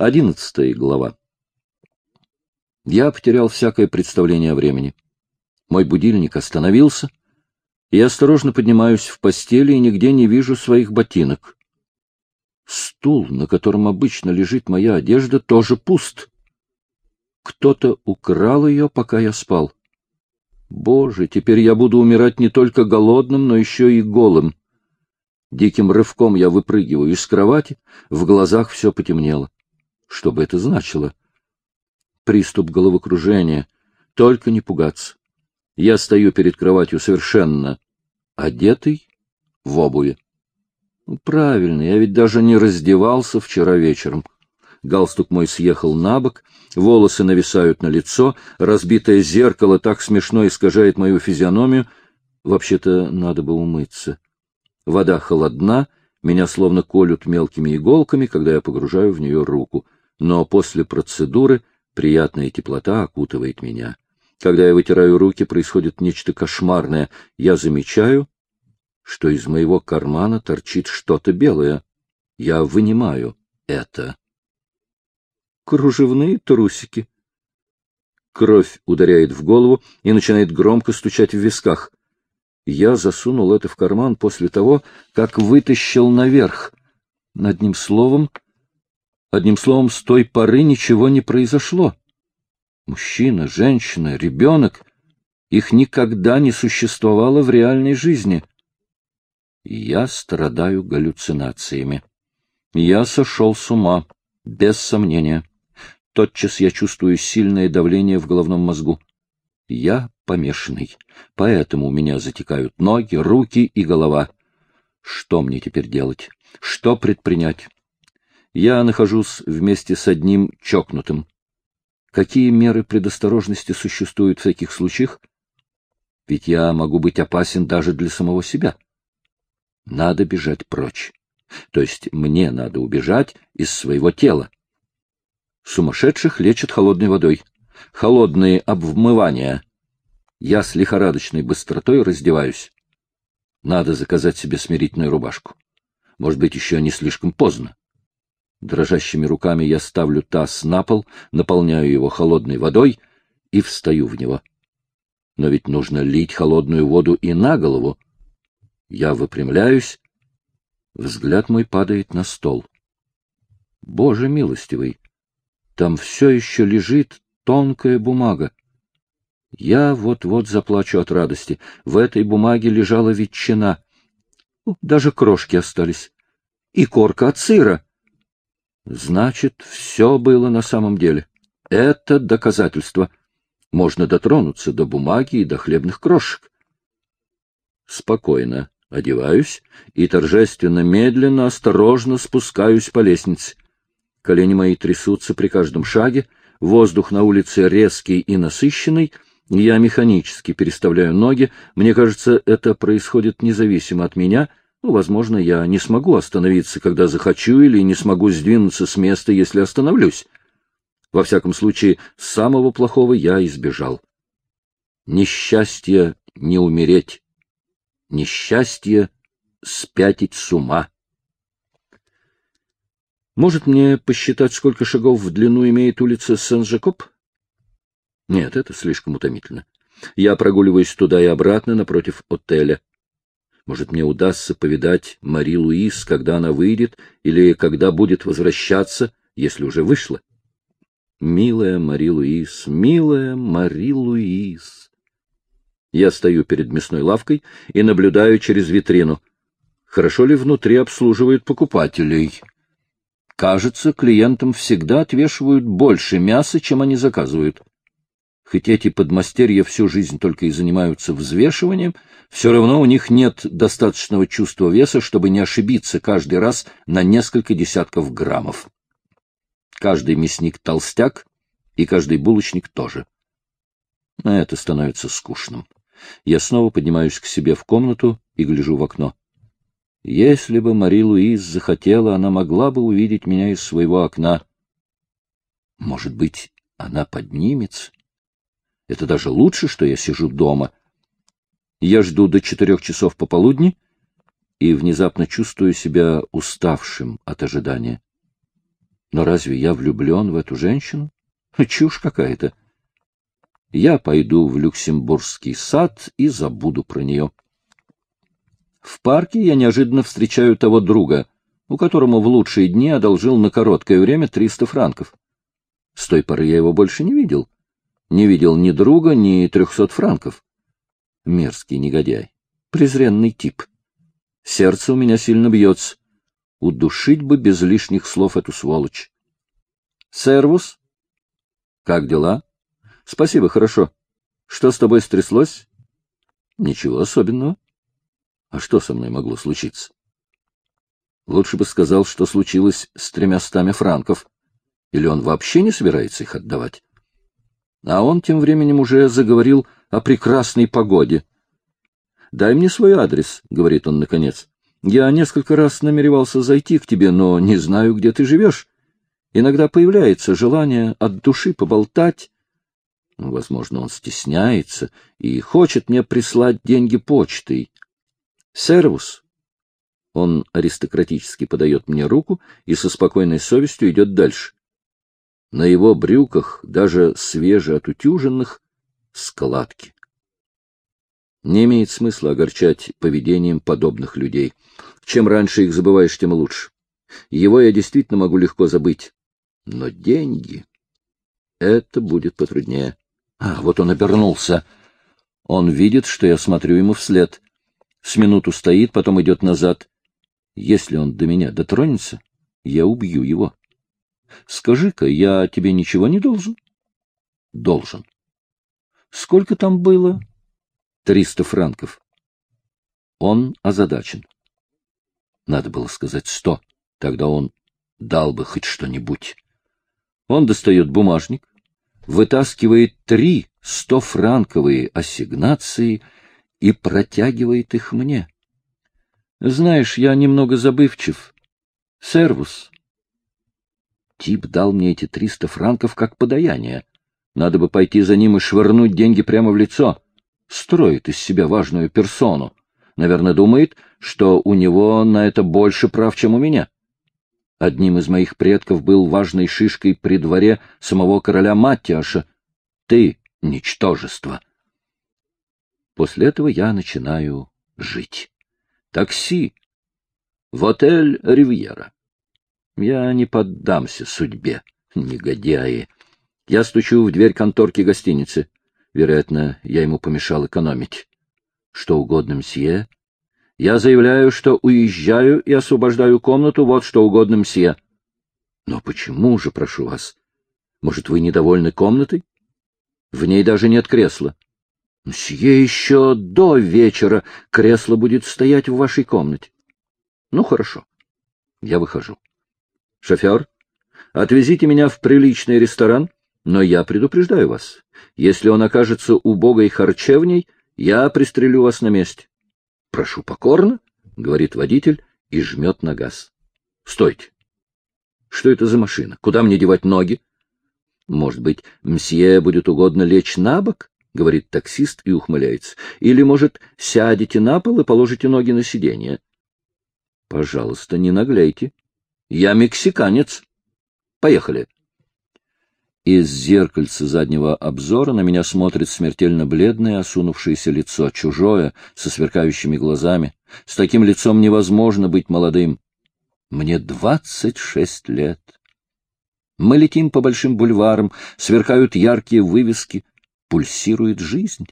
Одиннадцатая глава. Я потерял всякое представление о времени. Мой будильник остановился, я осторожно поднимаюсь в постели и нигде не вижу своих ботинок. Стул, на котором обычно лежит моя одежда, тоже пуст. Кто-то украл ее, пока я спал. Боже, теперь я буду умирать не только голодным, но еще и голым. Диким рывком я выпрыгиваю из кровати, в глазах все потемнело. Что бы это значило? Приступ головокружения. Только не пугаться. Я стою перед кроватью совершенно одетый, в обуви. Ну, правильно, я ведь даже не раздевался вчера вечером. Галстук мой съехал на бок, волосы нависают на лицо, разбитое зеркало так смешно искажает мою физиономию. Вообще-то надо бы умыться. Вода холодна, меня словно колют мелкими иголками, когда я погружаю в нее руку — но после процедуры приятная теплота окутывает меня. Когда я вытираю руки, происходит нечто кошмарное. Я замечаю, что из моего кармана торчит что-то белое. Я вынимаю это. Кружевные трусики. Кровь ударяет в голову и начинает громко стучать в висках. Я засунул это в карман после того, как вытащил наверх. Одним словом, Одним словом, с той поры ничего не произошло. Мужчина, женщина, ребенок — их никогда не существовало в реальной жизни. я страдаю галлюцинациями. Я сошел с ума, без сомнения. Тотчас я чувствую сильное давление в головном мозгу. Я помешанный, поэтому у меня затекают ноги, руки и голова. Что мне теперь делать? Что предпринять? Я нахожусь вместе с одним чокнутым. Какие меры предосторожности существуют в таких случаях? Ведь я могу быть опасен даже для самого себя. Надо бежать прочь. То есть мне надо убежать из своего тела. Сумасшедших лечат холодной водой. Холодные обвмывания. Я с лихорадочной быстротой раздеваюсь. Надо заказать себе смирительную рубашку. Может быть, еще не слишком поздно. Дрожащими руками я ставлю таз на пол, наполняю его холодной водой и встаю в него. Но ведь нужно лить холодную воду и на голову. Я выпрямляюсь. Взгляд мой падает на стол. Боже милостивый! Там все еще лежит тонкая бумага. Я вот-вот заплачу от радости. В этой бумаге лежала ветчина. Даже крошки остались. И корка от сыра. Значит, все было на самом деле. Это доказательство. Можно дотронуться до бумаги и до хлебных крошек. Спокойно одеваюсь и торжественно, медленно, осторожно спускаюсь по лестнице. Колени мои трясутся при каждом шаге, воздух на улице резкий и насыщенный, я механически переставляю ноги, мне кажется, это происходит независимо от меня — ну, возможно, я не смогу остановиться, когда захочу, или не смогу сдвинуться с места, если остановлюсь. Во всяком случае, самого плохого я избежал. Несчастье не умереть. Несчастье спятить с ума. Может мне посчитать, сколько шагов в длину имеет улица Сен-Жакоб? Нет, это слишком утомительно. Я прогуливаюсь туда и обратно напротив отеля. Может, мне удастся повидать Мари Луис, когда она выйдет, или когда будет возвращаться, если уже вышла. Милая Мари Луис, милая Мари Луис. Я стою перед мясной лавкой и наблюдаю через витрину. Хорошо ли внутри обслуживают покупателей? Кажется, клиентам всегда отвешивают больше мяса, чем они заказывают. Хоть эти подмастерья всю жизнь только и занимаются взвешиванием, все равно у них нет достаточного чувства веса, чтобы не ошибиться каждый раз на несколько десятков граммов. Каждый мясник толстяк, и каждый булочник тоже. Но это становится скучным. Я снова поднимаюсь к себе в комнату и гляжу в окно. Если бы Мари Луиз захотела, она могла бы увидеть меня из своего окна. Может быть, она поднимется это даже лучше, что я сижу дома. Я жду до четырех часов пополудни и внезапно чувствую себя уставшим от ожидания. Но разве я влюблен в эту женщину? Чушь какая-то. Я пойду в Люксембургский сад и забуду про нее. В парке я неожиданно встречаю того друга, у которому в лучшие дни одолжил на короткое время 300 франков. С той поры я его больше не видел. Не видел ни друга, ни трехсот франков. Мерзкий негодяй. Презренный тип. Сердце у меня сильно бьется. Удушить бы без лишних слов эту сволочь. Сервус? Как дела? Спасибо, хорошо. Что с тобой стряслось? Ничего особенного. А что со мной могло случиться? Лучше бы сказал, что случилось с тремястами франков. Или он вообще не собирается их отдавать? А он тем временем уже заговорил о прекрасной погоде. «Дай мне свой адрес», — говорит он наконец. Я несколько раз намеревался зайти к тебе, но не знаю, где ты живешь. Иногда появляется желание от души поболтать. Возможно, он стесняется и хочет мне прислать деньги почтой. Сервус. Он аристократически подает мне руку и со спокойной совестью идет дальше. На его брюках, даже свежеотутюженных, складки. Не имеет смысла огорчать поведением подобных людей. Чем раньше их забываешь, тем лучше. Его я действительно могу легко забыть. Но деньги... Это будет потруднее. А, вот он обернулся. Он видит, что я смотрю ему вслед. С минуту стоит, потом идет назад. Если он до меня дотронется, я убью его. Скажи-ка, я тебе ничего не должен? Должен. Сколько там было? Триста франков. Он озадачен. Надо было сказать сто, тогда он дал бы хоть что-нибудь. Он достает бумажник, вытаскивает три стофранковые ассигнации и протягивает их мне. Знаешь, я немного забывчив. Сервус. Тип дал мне эти триста франков как подаяние. Надо бы пойти за ним и швырнуть деньги прямо в лицо строит из себя важную персону. Наверное, думает, что у него на это больше прав, чем у меня. Одним из моих предков был важной шишкой при дворе самого короля Маттиаша. Ты — ничтожество. После этого я начинаю жить. Такси. В отель «Ривьера». Я не поддамся судьбе, негодяи. Я стучу в дверь конторки гостиницы. Вероятно, я ему помешал экономить. Что угодно, мсье. Я заявляю, что уезжаю и освобождаю комнату, вот что угодно, мсье. Но почему же, прошу вас? Может, вы недовольны комнатой? В ней даже нет кресла. Мсье, еще до вечера кресло будет стоять в вашей комнате. Ну, хорошо. Я выхожу. Шофер, отвезите меня в приличный ресторан но я предупреждаю вас, если он окажется убогой харчевней, я пристрелю вас на месте. — Прошу покорно, — говорит водитель и жмет на газ. — Стойте. Что это за машина? Куда мне девать ноги? — Может быть, мсье будет угодно лечь на бок? — говорит таксист и ухмыляется. — Или, может, сядете на пол и положите ноги на сиденье? — Пожалуйста, не нагляйте. Я мексиканец. Поехали. Из зеркальца заднего обзора на меня смотрит смертельно бледное, осунувшееся лицо, чужое, со сверкающими глазами. С таким лицом невозможно быть молодым. Мне двадцать шесть лет. Мы летим по большим бульварам, сверкают яркие вывески, пульсирует жизнь.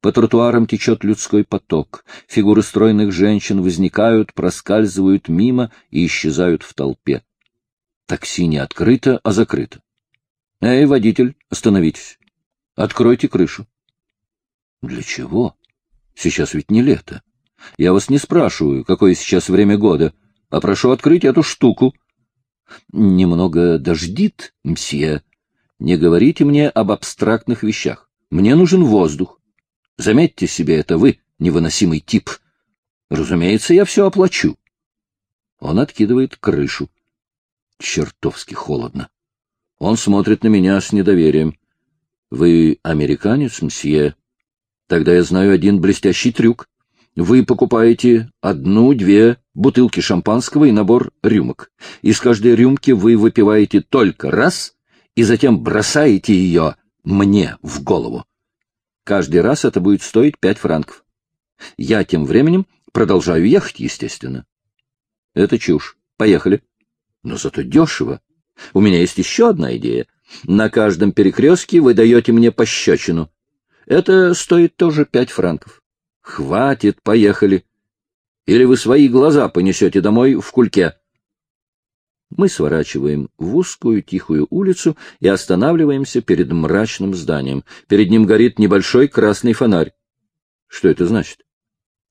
По тротуарам течет людской поток. Фигуры стройных женщин возникают, проскальзывают мимо и исчезают в толпе. Такси не открыто, а закрыто. — Эй, водитель, остановитесь. Откройте крышу. — Для чего? Сейчас ведь не лето. Я вас не спрашиваю, какое сейчас время года, а прошу открыть эту штуку. — Немного дождит, мсье. Не говорите мне об абстрактных вещах. Мне нужен воздух. Заметьте себе это вы, невыносимый тип. Разумеется, я все оплачу. Он откидывает крышу. Чертовски холодно. Он смотрит на меня с недоверием. — Вы американец, мсье? Тогда я знаю один блестящий трюк. Вы покупаете одну-две бутылки шампанского и набор рюмок. Из каждой рюмки вы выпиваете только раз и затем бросаете ее мне в голову. Каждый раз это будет стоить пять франков. Я тем временем продолжаю ехать, естественно. Это чушь. Поехали. Но зато дешево. У меня есть еще одна идея. На каждом перекрестке вы даете мне пощечину. Это стоит тоже пять франков. Хватит, поехали. Или вы свои глаза понесете домой в кульке. Мы сворачиваем в узкую тихую улицу и останавливаемся перед мрачным зданием. Перед ним горит небольшой красный фонарь. Что это значит?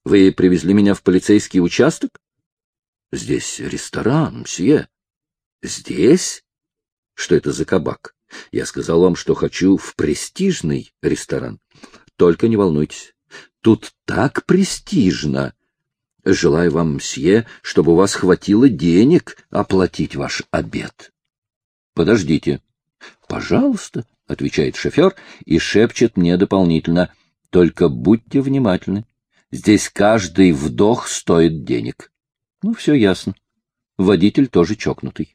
Вы привезли меня в полицейский участок? Здесь ресторан, мсье. Здесь? Что это за кабак? Я сказал вам, что хочу в престижный ресторан. Только не волнуйтесь. Тут так престижно. Желаю вам, мсье, чтобы у вас хватило денег оплатить ваш обед. Подождите. Пожалуйста, — отвечает шофер и шепчет мне дополнительно. Только будьте внимательны. Здесь каждый вдох стоит денег. Ну, все ясно. Водитель тоже чокнутый.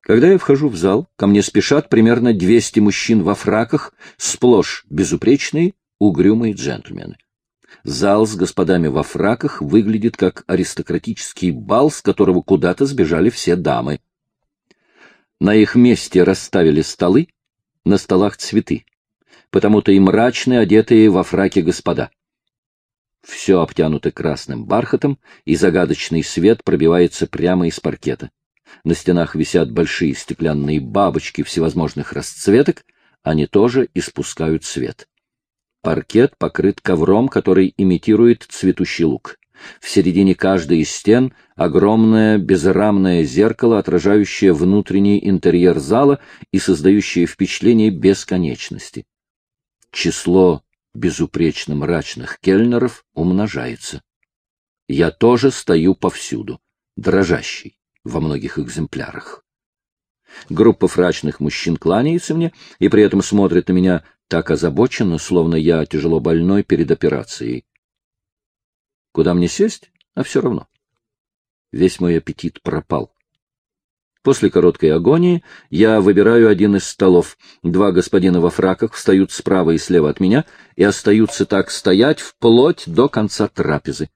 Когда я вхожу в зал, ко мне спешат примерно 200 мужчин во фраках, сплошь безупречные, угрюмые джентльмены. Зал с господами во фраках выглядит как аристократический бал, с которого куда-то сбежали все дамы. На их месте расставили столы, на столах цветы, потому-то и мрачные, одетые во фраке господа. Все обтянуто красным бархатом, и загадочный свет пробивается прямо из паркета. На стенах висят большие стеклянные бабочки всевозможных расцветок, они тоже испускают свет. Паркет покрыт ковром, который имитирует цветущий лук. В середине каждой из стен огромное безрамное зеркало, отражающее внутренний интерьер зала и создающее впечатление бесконечности. Число безупречно мрачных кельнеров умножается. Я тоже стою повсюду, дрожащий во многих экземплярах. Группа фрачных мужчин кланяется мне и при этом смотрит на меня так озабоченно, словно я тяжело больной перед операцией. Куда мне сесть? А все равно. Весь мой аппетит пропал. После короткой агонии я выбираю один из столов. Два господина во фраках встают справа и слева от меня и остаются так стоять вплоть до конца трапезы.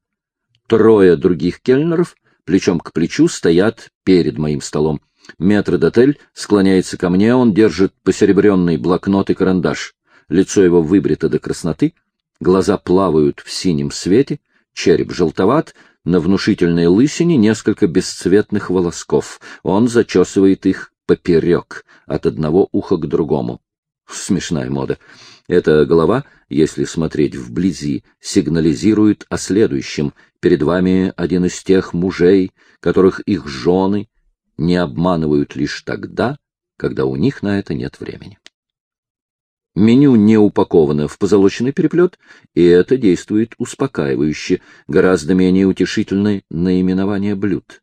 Трое других кельнеров плечом к плечу стоят перед моим столом. Метродотель склоняется ко мне, он держит посеребренный блокнот и карандаш. Лицо его выбрито до красноты, глаза плавают в синем свете, череп желтоват, на внушительной лысине несколько бесцветных волосков. Он зачесывает их поперек, от одного уха к другому. Смешная мода. Эта голова, если смотреть вблизи, сигнализирует о следующем. Перед вами один из тех мужей, которых их жены не обманывают лишь тогда, когда у них на это нет времени. Меню не упаковано в позолоченный переплет, и это действует успокаивающе, гораздо менее утешительное наименование блюд.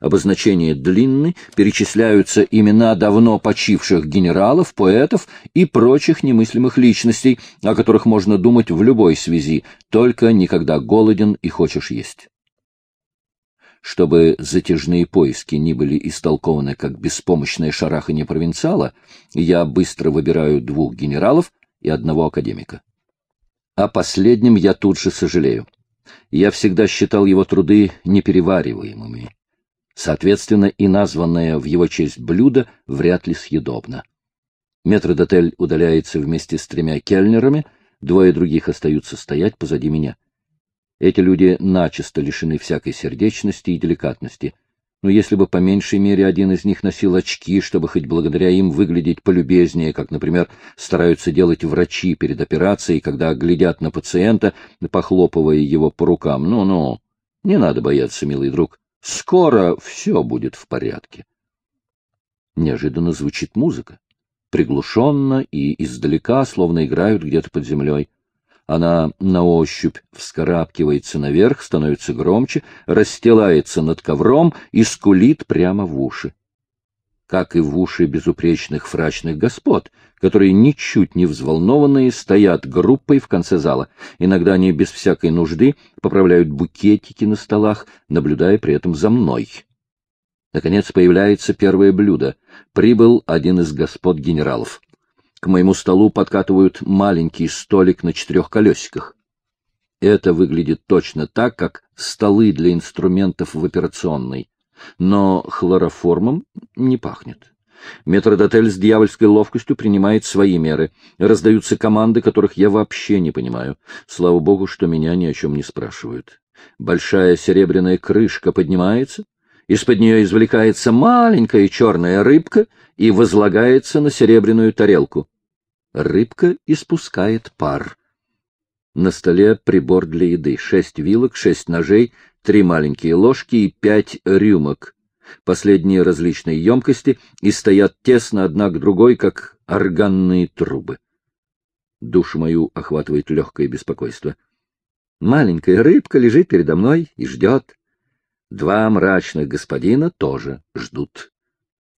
Обозначения длинны, перечисляются имена давно почивших генералов, поэтов и прочих немыслимых личностей, о которых можно думать в любой связи, только никогда голоден и хочешь есть чтобы затяжные поиски не были истолкованы как беспомощное шарахание провинциала, я быстро выбираю двух генералов и одного академика. О последнем я тут же сожалею. Я всегда считал его труды неперевариваемыми. Соответственно, и названное в его честь блюдо вряд ли съедобно. Метродотель удаляется вместе с тремя кельнерами, двое других остаются стоять позади меня. Эти люди начисто лишены всякой сердечности и деликатности. Но если бы по меньшей мере один из них носил очки, чтобы хоть благодаря им выглядеть полюбезнее, как, например, стараются делать врачи перед операцией, когда глядят на пациента, похлопывая его по рукам. Ну-ну, не надо бояться, милый друг. Скоро все будет в порядке. Неожиданно звучит музыка. Приглушенно и издалека, словно играют где-то под землей. Она на ощупь вскарабкивается наверх, становится громче, расстилается над ковром и скулит прямо в уши. как и в уши безупречных фрачных господ, которые ничуть не взволнованные стоят группой в конце зала. Иногда они без всякой нужды поправляют букетики на столах, наблюдая при этом за мной. Наконец появляется первое блюдо. Прибыл один из господ генералов. К моему столу подкатывают маленький столик на четырех колесиках. Это выглядит точно так, как столы для инструментов в операционной. Но хлороформом не пахнет. Метродотель с дьявольской ловкостью принимает свои меры. Раздаются команды, которых я вообще не понимаю. Слава богу, что меня ни о чем не спрашивают. Большая серебряная крышка поднимается, из-под нее извлекается маленькая черная рыбка и возлагается на серебряную тарелку. Рыбка испускает пар. На столе прибор для еды. Шесть вилок, шесть ножей, три маленькие ложки и пять рюмок. Последние различные емкости и стоят тесно одна к другой, как органные трубы. Душу мою охватывает легкое беспокойство. Маленькая рыбка лежит передо мной и ждет. Два мрачных господина тоже ждут.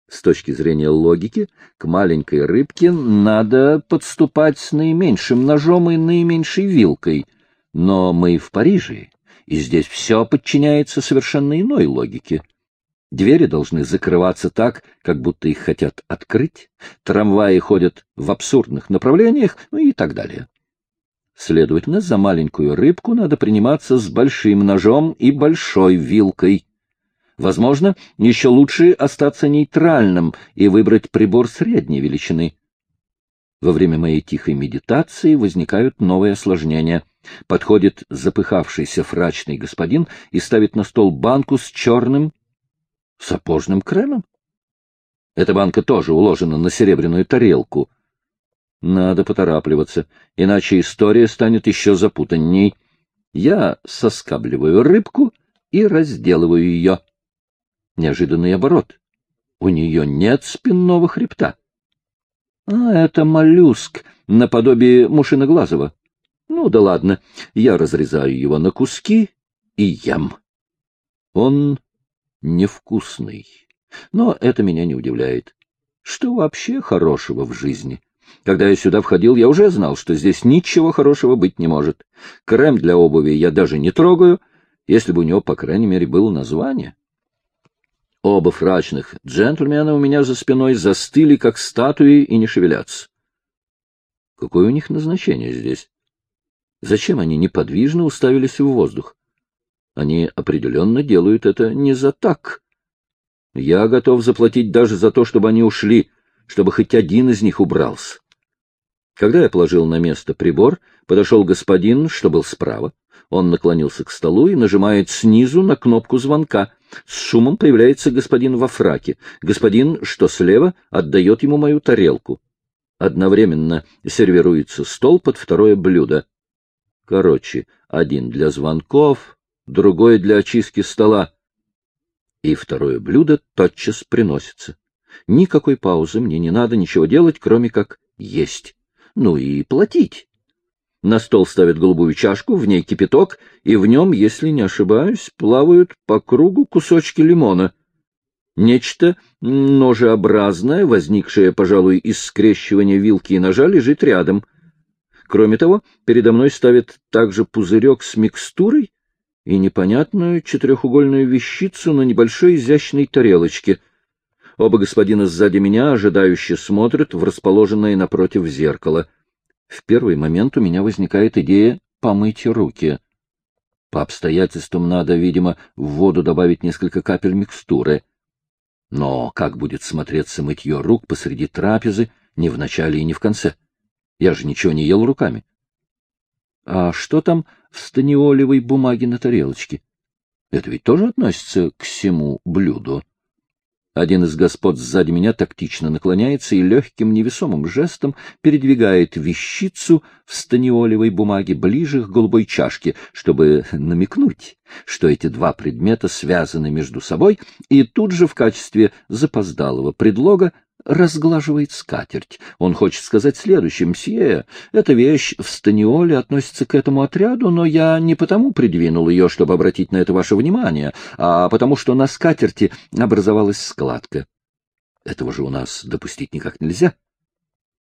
С точки зрения логики, к маленькой рыбке надо подступать с наименьшим ножом и наименьшей вилкой. Но мы в Париже, и здесь все подчиняется совершенно иной логике. Двери должны закрываться так, как будто их хотят открыть, трамваи ходят в абсурдных направлениях, ну и так далее. Следовательно, за маленькую рыбку надо приниматься с большим ножом и большой вилкой. Возможно, еще лучше остаться нейтральным и выбрать прибор средней величины. Во время моей тихой медитации возникают новые осложнения. Подходит запыхавшийся фрачный господин и ставит на стол банку с черным сапожным кремом. Эта банка тоже уложена на серебряную тарелку — надо поторапливаться, иначе история станет еще запутанней. Я соскабливаю рыбку и разделываю ее. Неожиданный оборот. У нее нет спинного хребта. А это моллюск, наподобие мушиноглазого. Ну да ладно, я разрезаю его на куски и ем. Он невкусный, но это меня не удивляет. Что вообще хорошего в жизни? Когда я сюда входил, я уже знал, что здесь ничего хорошего быть не может. Крем для обуви я даже не трогаю, если бы у него, по крайней мере, было название. Оба фрачных джентльмена у меня за спиной застыли, как статуи, и не шевелятся. Какое у них назначение здесь? Зачем они неподвижно уставились в воздух? Они определенно делают это не за так. Я готов заплатить даже за то, чтобы они ушли, чтобы хоть один из них убрался. Когда я положил на место прибор, подошел господин, что был справа. Он наклонился к столу и нажимает снизу на кнопку звонка. С шумом появляется господин во фраке. Господин, что слева, отдает ему мою тарелку. Одновременно сервируется стол под второе блюдо. Короче, один для звонков, другой для очистки стола. И второе блюдо тотчас приносится. Никакой паузы мне не надо ничего делать, кроме как есть. Ну и платить. На стол ставят голубую чашку, в ней кипяток, и в нем, если не ошибаюсь, плавают по кругу кусочки лимона. Нечто ножеобразное, возникшее, пожалуй, из скрещивания вилки и ножа, лежит рядом. Кроме того, передо мной ставят также пузырек с микстурой и непонятную четырехугольную вещицу на небольшой изящной тарелочке — Оба господина сзади меня ожидающе смотрят в расположенное напротив зеркало. В первый момент у меня возникает идея помыть руки. По обстоятельствам надо, видимо, в воду добавить несколько капель микстуры. Но как будет смотреться мытье рук посреди трапезы, не в начале и не в конце? Я же ничего не ел руками. А что там в станиолевой бумаге на тарелочке? Это ведь тоже относится к всему блюду. Один из господ сзади меня тактично наклоняется и легким невесомым жестом передвигает вещицу в станиолевой бумаге ближе к голубой чашке, чтобы намекнуть, что эти два предмета связаны между собой, и тут же в качестве запоздалого предлога разглаживает скатерть. Он хочет сказать следующее. «Мсье, эта вещь в станиоле относится к этому отряду, но я не потому придвинул ее, чтобы обратить на это ваше внимание, а потому что на скатерти образовалась складка». Этого же у нас допустить никак нельзя.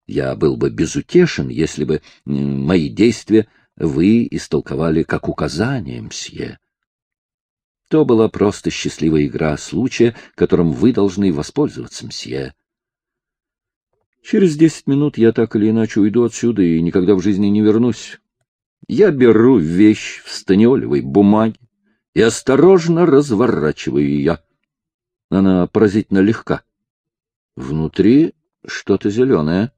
Я был бы безутешен, если бы мои действия вы истолковали как указание, мсье. То была просто счастливая игра случая, которым вы должны воспользоваться, мсье. Через десять минут я так или иначе уйду отсюда и никогда в жизни не вернусь. Я беру вещь в станиолевой бумаге и осторожно разворачиваю ее. Она поразительно легка. Внутри что-то зеленое.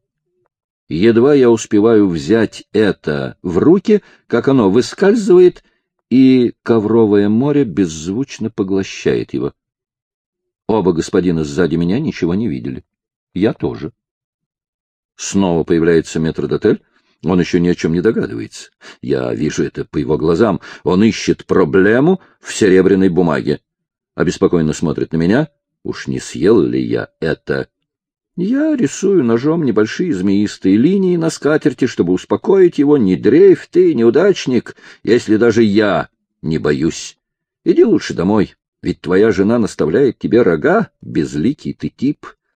Едва я успеваю взять это в руки, как оно выскальзывает, и ковровое море беззвучно поглощает его. Оба господина сзади меня ничего не видели. Я тоже. Снова появляется метрдотель. Он еще ни о чем не догадывается. Я вижу это по его глазам. Он ищет проблему в серебряной бумаге. Обеспокоенно смотрит на меня. Уж не съел ли я это? Я рисую ножом небольшие змеистые линии на скатерти, чтобы успокоить его. Не дрейф ты, неудачник, если даже я не боюсь. Иди лучше домой, ведь твоя жена наставляет тебе рога, безликий ты тип.